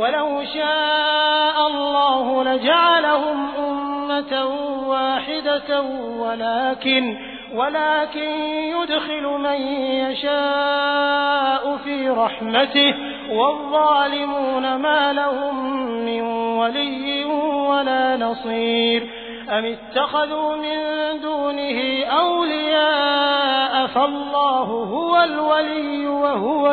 ولو شاء الله لجعلهم أمة واحدة ولكن ولكن يدخل من يشاء في رحمته والظالمون ما لهم من ولي ولا نصير. أم اتخذوا من دونه أولياء فالله هو الولي وهو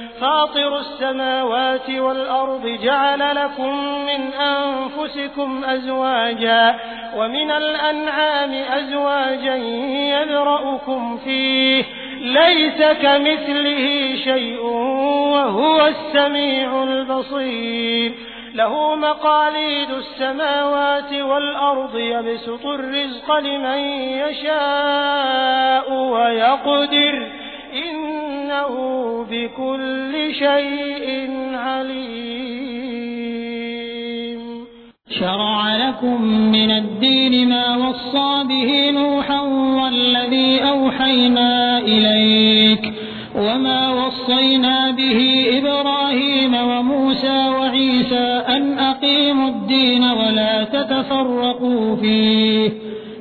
فاطر السماوات والأرض جعل لكم من أنفسكم أزواجا ومن الأنعام أزواجا يذرأكم فيه. ليس كمثله شيء وهو السميع البصير. له مقاليد السماوات والأرض يبسط الرزق لمن يشاء ويقدر. إنه بكل شيء عليم. شرع لكم من الدين ما وصى به نوحا والذي أوحينا إليك وما وصينا به إبراهيم وموسى وعيسى أن أقيموا الدين ولا تتفرقوا فيه.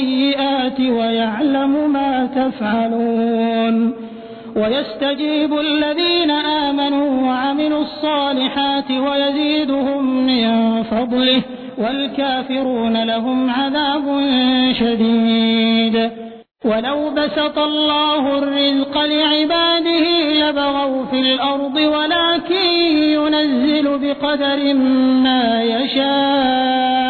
السيئات ويعلم ما تفعلون ويستجيب الذين آمنوا وعملوا الصالحات ويزيدهم من فضله والكافرون لهم عذاب شديد. ولو بسط الله الرزق لعباده لبغوا في الأرض ولكن ينزل بقدر ما يشاء.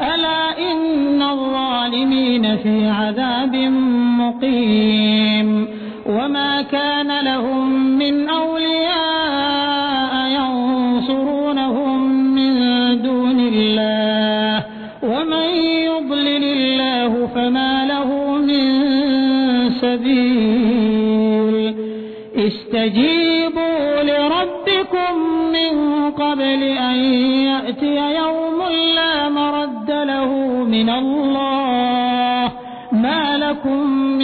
ألا إن الظالمين في عذاب مقيم وما كان لهم من أولياء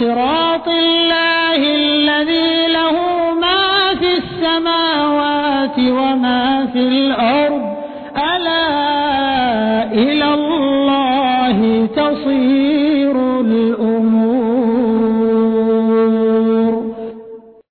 صراط الله الذي له ما في السماوات وما في الأرض. ألا